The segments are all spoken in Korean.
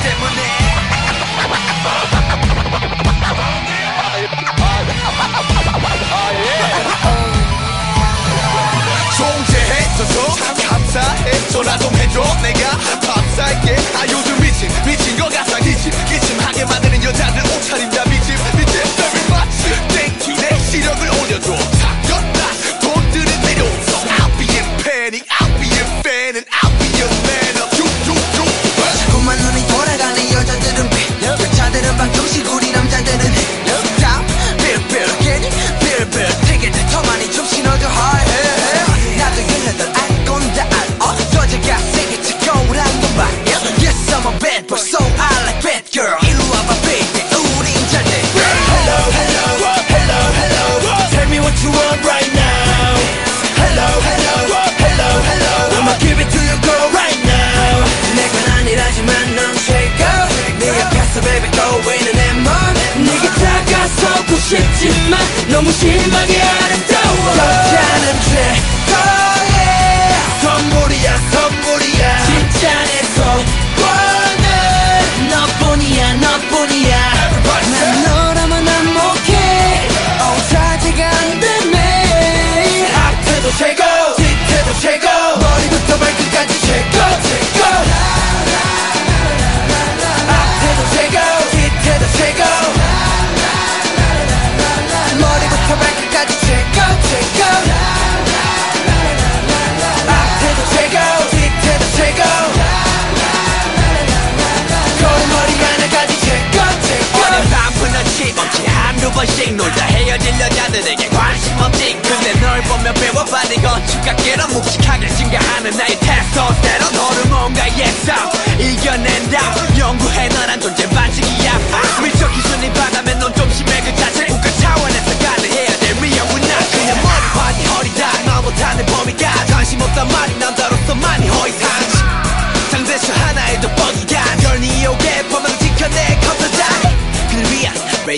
tes. 싶지만 너무 심하게 아름다워 번씩 놀다 헤어질 여자들에게 관심 없지. 근데 널 보면 배우고픈 건축학개론 묵직하게 증가하는 나의 테스토스테론 호르몬과의 싸움 이겨낸 다음 연구해 너란 존재 반칙이야 미적 기준이 바다면 넌 좀 심해 그 자체 국가 차원에서 관리해야 될 미형 문화재 그녀 머리 body 허리 다리 말 못하는 범위까지 관심 없단 말이 남자로 위한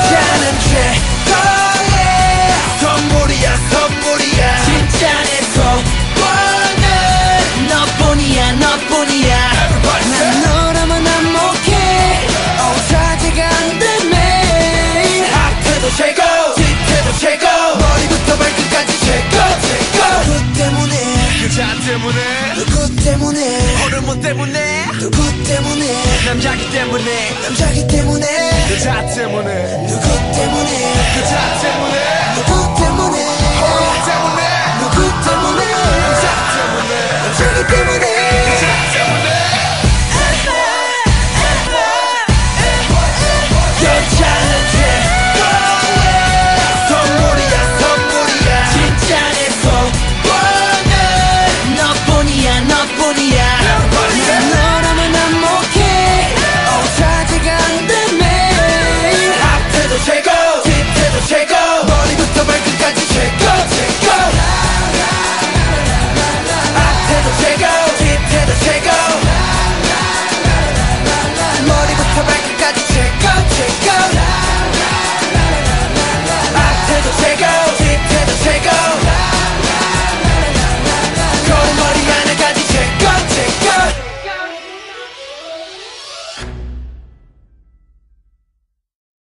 때문에. 호르몬 때문에. 누구 때문에. 남자기 때문에. 남자기 때문에. 여자 때문에. 누구 때문에. 여자